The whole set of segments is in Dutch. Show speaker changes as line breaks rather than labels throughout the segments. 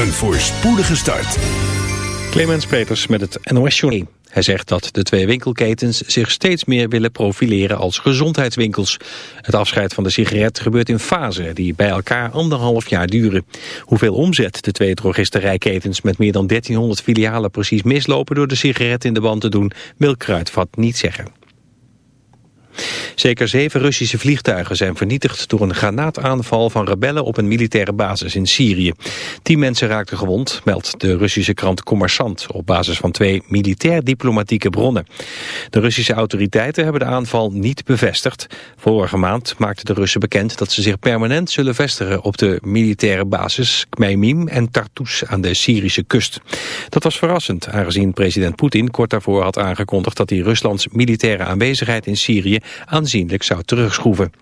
Een voorspoedige start.
Clemens Peters met het NOS Journal. Hij zegt dat de twee winkelketens zich steeds meer willen profileren als gezondheidswinkels. Het afscheid van de sigaret gebeurt in fasen die bij elkaar anderhalf jaar duren. Hoeveel omzet de twee drogisterijketens met meer dan 1300 filialen precies mislopen door de sigaret in de band te doen, wil Kruidvat niet zeggen. Zeker zeven Russische vliegtuigen zijn vernietigd door een granaataanval van rebellen op een militaire basis in Syrië. Tien mensen raakten gewond, meldt de Russische krant Commerçant op basis van twee militair-diplomatieke bronnen. De Russische autoriteiten hebben de aanval niet bevestigd. Vorige maand maakten de Russen bekend dat ze zich permanent zullen vestigen op de militaire basis Khmeimim en Tartus aan de Syrische kust. Dat was verrassend, aangezien president Poetin kort daarvoor had aangekondigd dat hij Ruslands militaire aanwezigheid in Syrië aanzienlijk zou terugschroeven.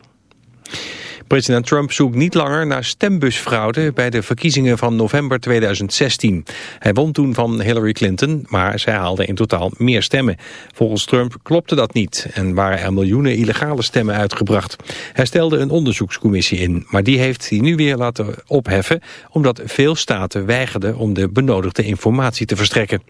President Trump zoekt niet langer naar stembusfraude bij de verkiezingen van november 2016. Hij won toen van Hillary Clinton, maar zij haalde in totaal meer stemmen. Volgens Trump klopte dat niet en waren er miljoenen illegale stemmen uitgebracht. Hij stelde een onderzoekscommissie in, maar die heeft hij nu weer laten opheffen... omdat veel staten weigerden om de benodigde informatie te verstrekken.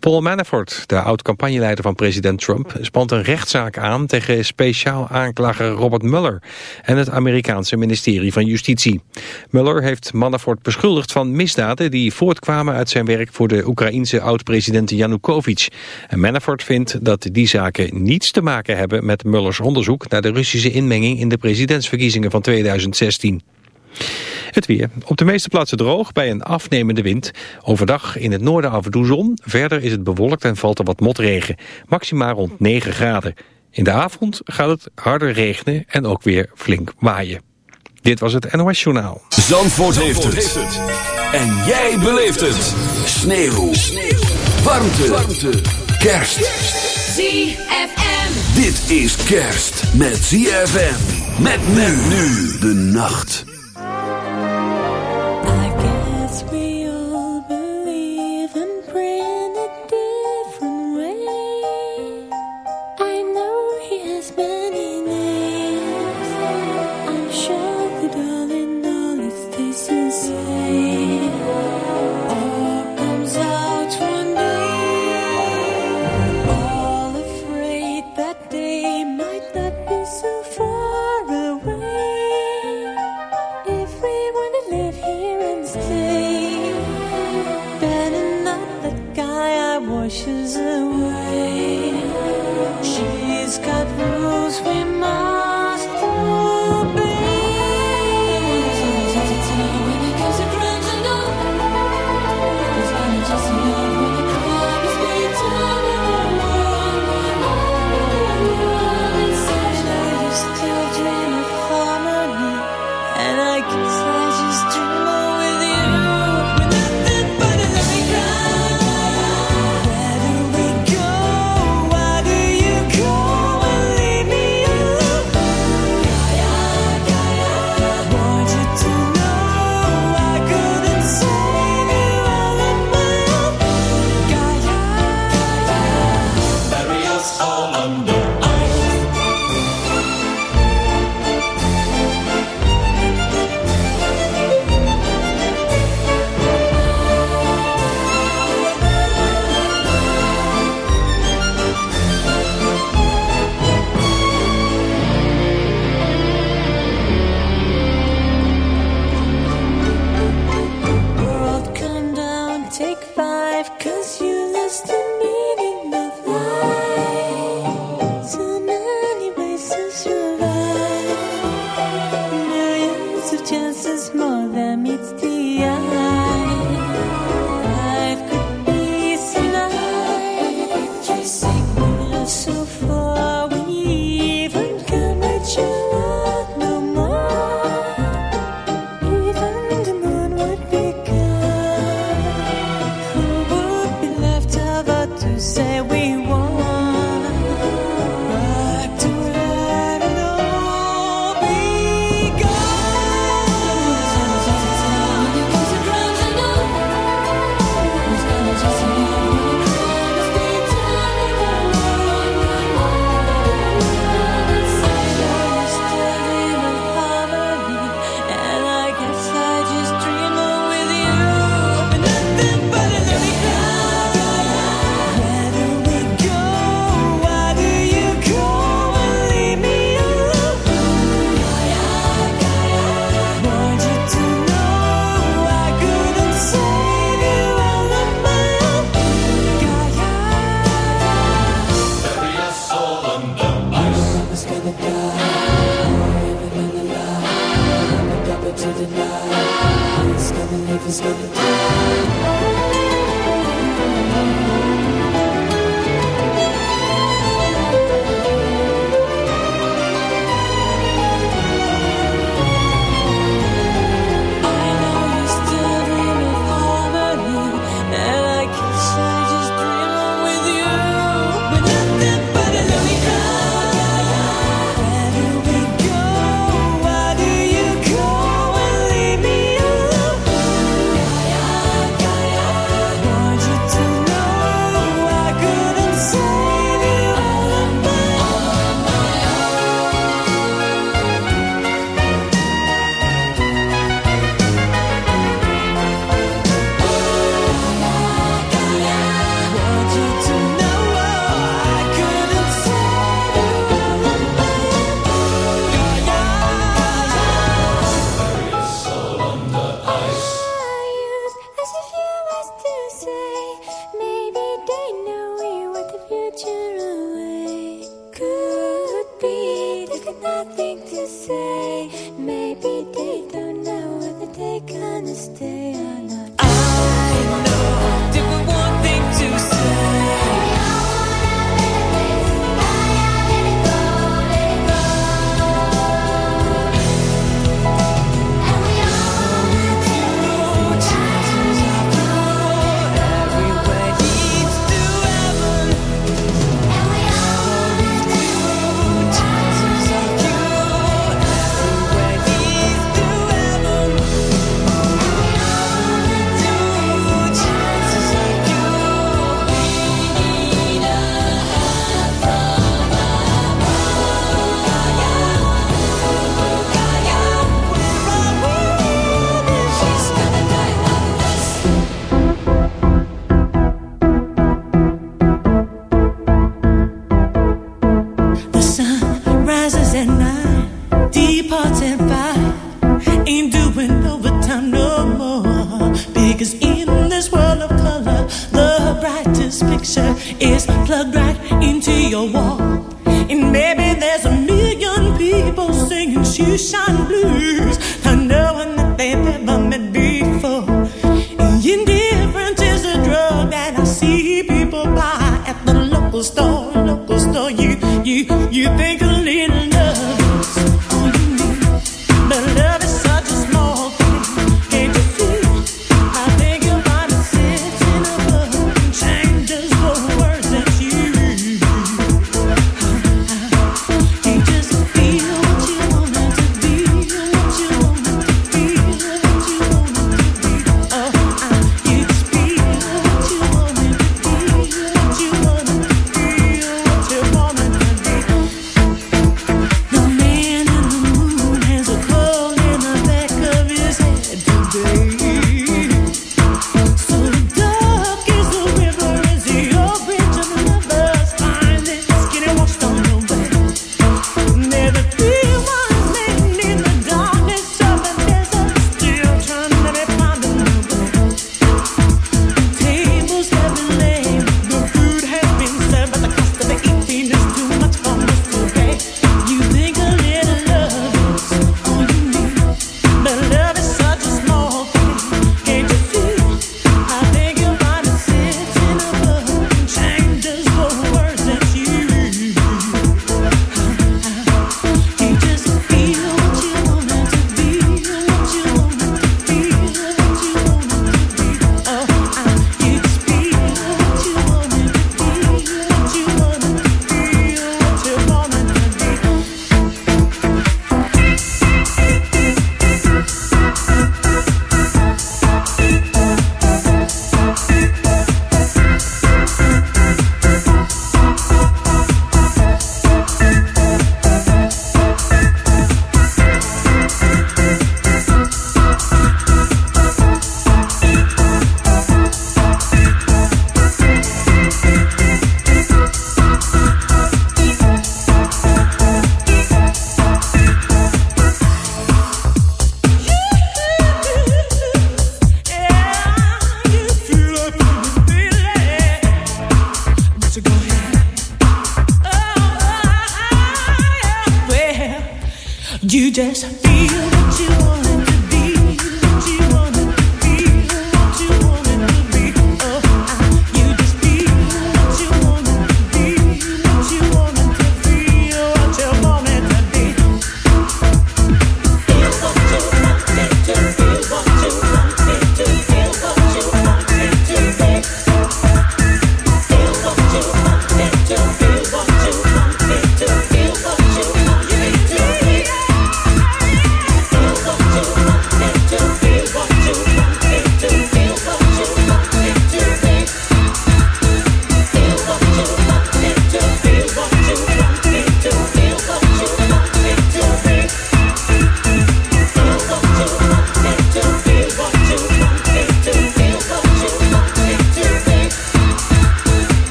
Paul Manafort, de oud-campagneleider van president Trump... spant een rechtszaak aan tegen speciaal aanklager Robert Mueller... en het Amerikaanse ministerie van Justitie. Mueller heeft Manafort beschuldigd van misdaden... die voortkwamen uit zijn werk voor de Oekraïense oud-president Yanukovych. En Manafort vindt dat die zaken niets te maken hebben... met Muellers onderzoek naar de Russische inmenging... in de presidentsverkiezingen van 2016. Het weer. Op de meeste plaatsen droog bij een afnemende wind. Overdag in het noorden af en toe zon. Verder is het bewolkt en valt er wat motregen. Maxima rond 9 graden. In de avond gaat het harder regenen en ook weer flink waaien. Dit was het NOS Journaal.
Zandvoort, Zandvoort heeft, het. En jij beleeft het. Sneeuw. Sneeuw. Warmte. Warmte. Kerst.
ZFM.
Dit is kerst met ZFM. Met men nu de nacht.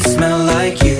smell like you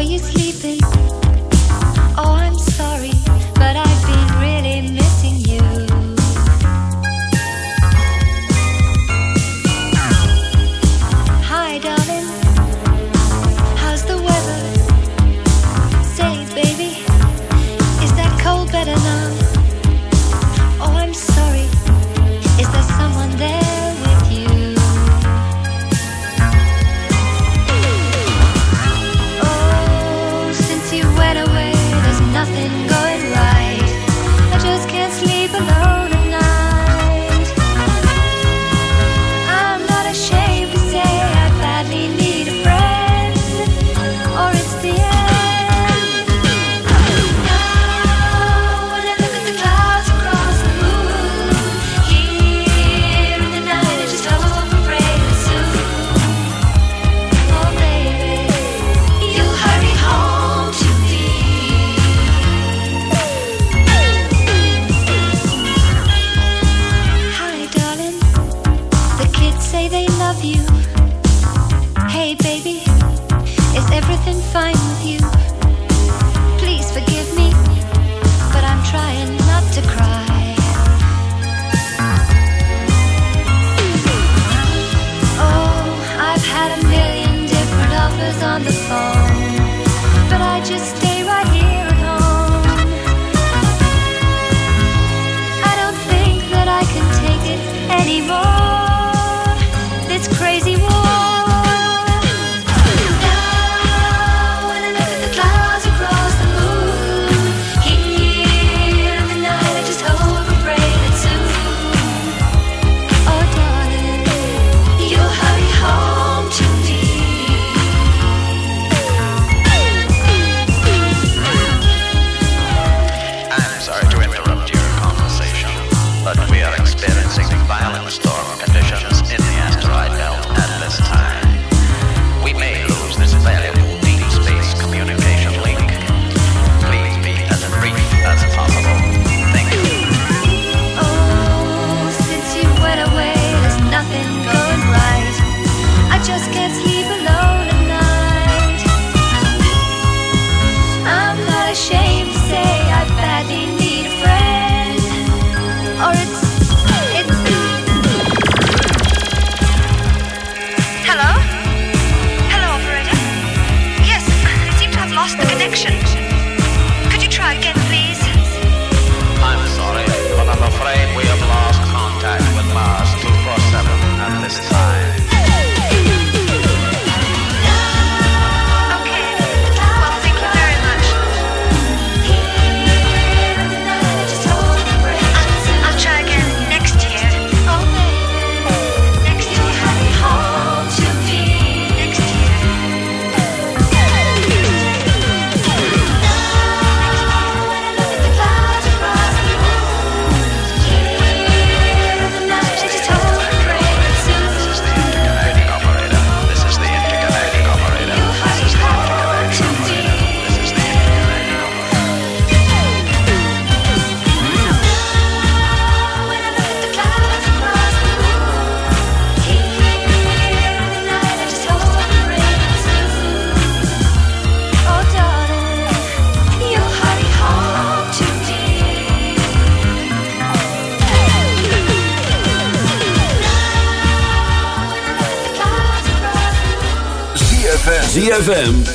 Are you sleeping Connection.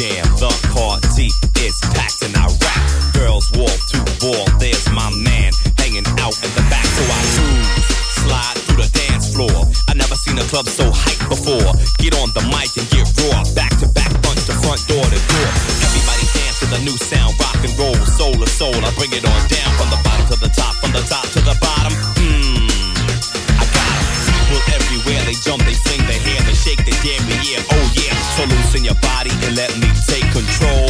damn, the party is packed and I rap. Girls wall to wall, there's my man hanging out in
the back. So I choose, slide through the dance
floor. I never seen a club so hyped before. Get on the mic and get raw, back to back, punch to front door to door. Everybody dance to the new sound, rock and roll, soul to soul. I bring it on down from the bottom to the top, from the top to the bottom. Mmm, I got People everywhere, they jump, they let me take control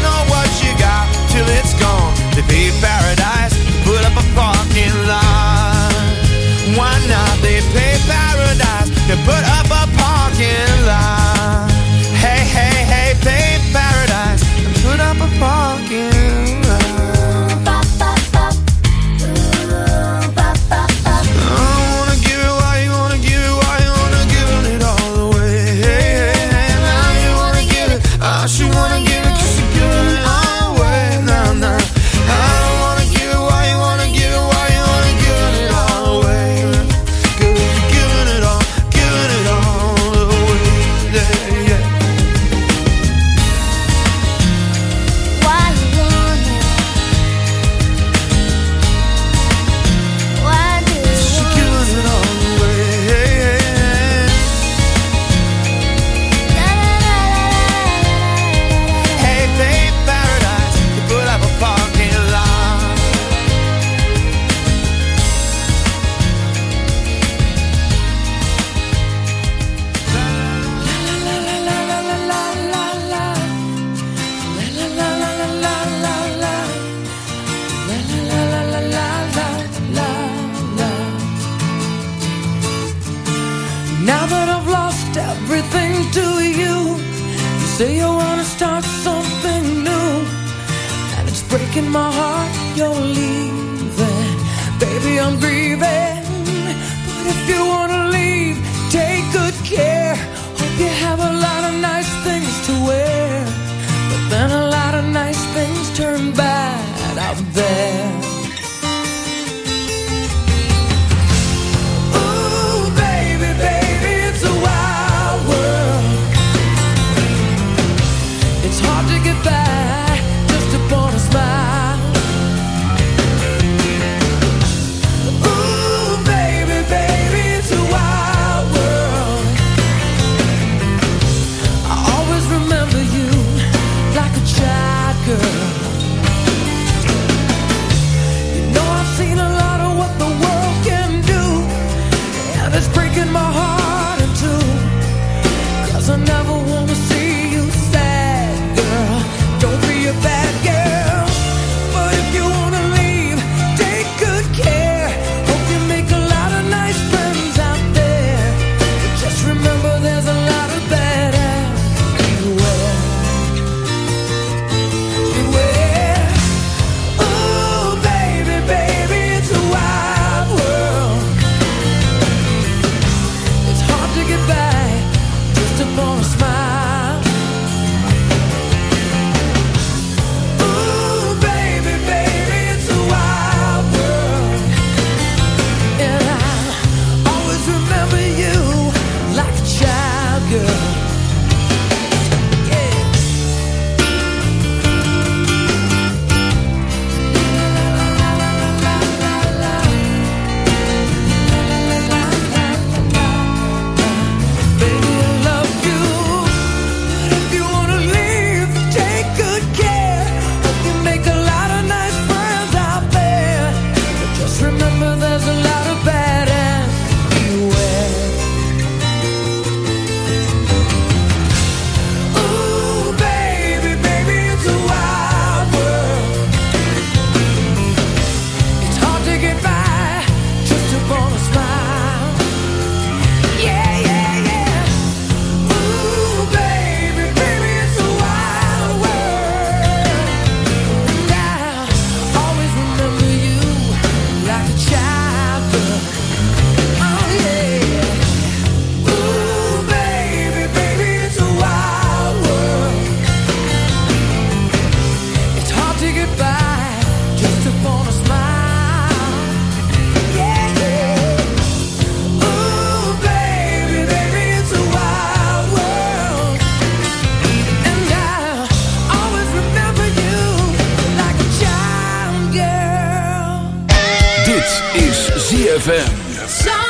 Dit is
ZFM.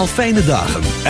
Al fijne dagen.